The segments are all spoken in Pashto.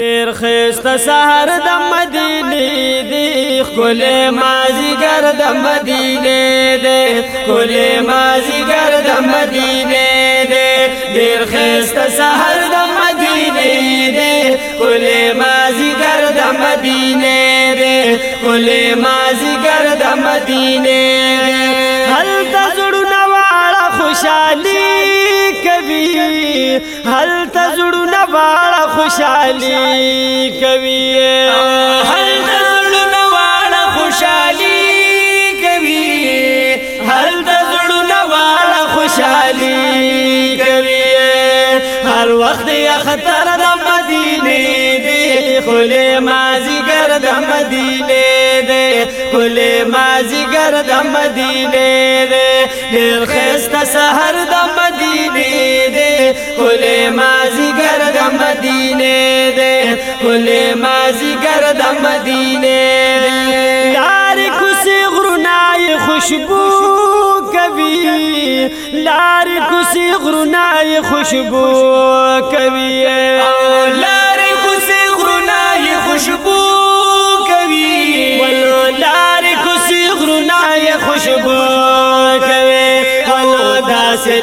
ډیر خسته سحر د مدینه دی خل مازیګر د مدینه دی خل مازیګر د مدینه دی ډیر خسته سحر د مدینه دی خل مازیګر د مدینه دی خل مازیګر د مدینه هل تزړو نه واړه خوشحالي کوي هل تزړو نه واړه خوشحالي کوي هل تزړو نه واړه خوشحالي کوي هر وخت یا خطر د مدینه دی خله مازیګر د مدینه دی خله مازیګر د مدینه دی ډیر خسته سحر د مدینه ماضی گرد مدینے دے بولے ماضی گرد مدینے دینے لار خوشی گرو خوشبو کبھی لار کس گرو خوشبو کبھی لار کس گرو نئی خوشبو کبھی بولو لار خوشی گرونا خوشبو کبھی دا سے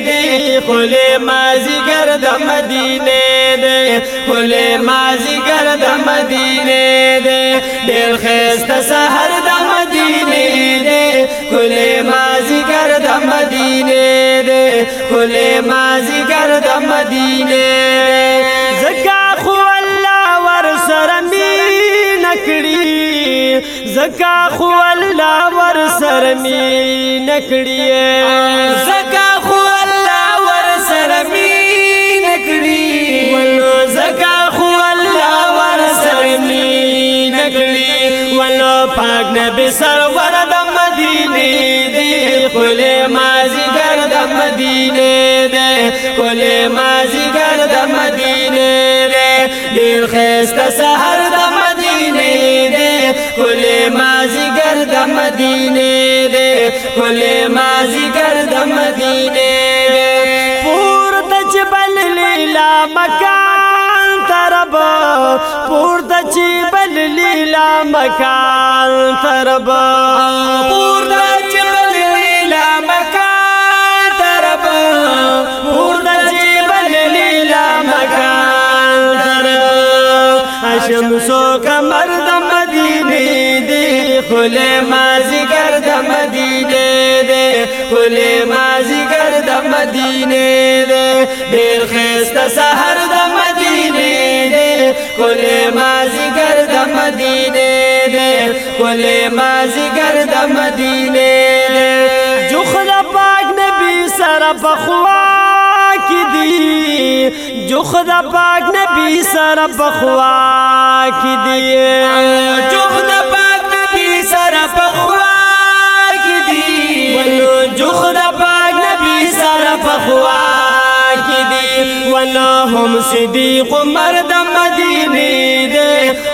دی خلی مازیگر د مدینه دی خلی مازیگر د مدینه دی ډیر خست سحر د مدینه دی خلی مازیگر د مدینه دی خلی مازیگر د مدینه زکا خو الله ور سره مين کړی زکا خو الله ور سره مين کړی سرور د مدینه دی فلے ماضی گھر دم دینے فلے ماضی د دم دینے رے دل خر دم دینے دے فولی ماضی گھر دم دینے رے فلے ماضی گھر دم دیر پورت لیلا لکان پور د چې بل لیلا مکان ترب پور د چې بل لیلا مکان ترب پور د چې بل لیلا مکان ترب هاشم سو کمر د مدینه دی خل مازی ګر د مدینه دی خل مازی ګر د مدینه دی ډیر خسته سحر گلے مدینے پاک نبی سر بخوا کی پاگ نے پاک نبی سر بخوا کی دی دی دی پاک پاک نبی نبی سر سر بخوا بخوا کی کی ولہم صدیق مرد مدینے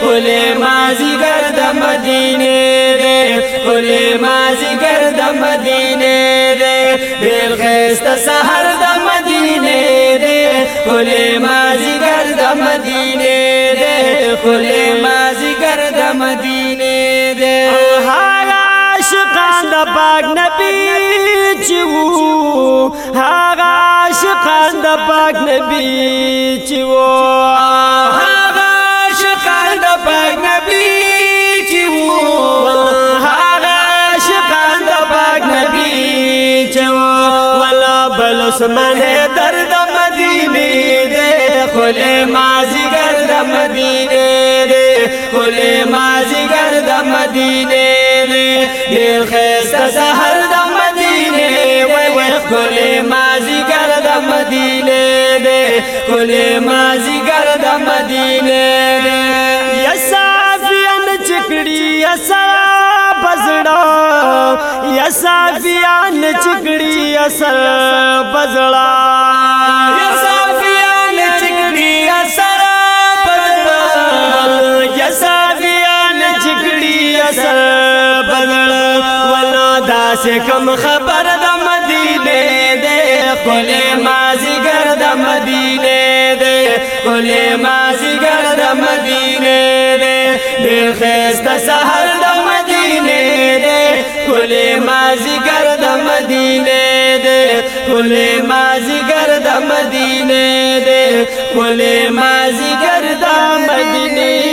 مدی رے مدینے رے کھلے ماضی گھر مدینے دے سر دم دینے رے کھلے ماضی گھر دم دین کھلے ماضی گھر دم مدینے دے ہا گاش دا پاک نبی چیو نیچو ہا دا پاک نبی چیو اسمان درد مدینه دے خل مازی گرد مدینه دے خل مازی گرد مدینه دے دیر خیست سحر د مدینه وی وی خل مازی گرد مدینه دے خل مازی گرد مدینه دے یا صافیان چکڑی یا سرا بزڑا یا صافیان چکڑی اثر بزړه یا صافیان چکړي اثر بزړه یا صافیان چکړي اثر بزړه ولا داسې کم خبر د مدینه دې خپل مازیګر د مدینه دې خپل مازیګر د مدینه دې دل خسته سحر د مدینه دې خپل مازیګر ولې مازیګر د مدینه دې ولې مازیګر د مدینه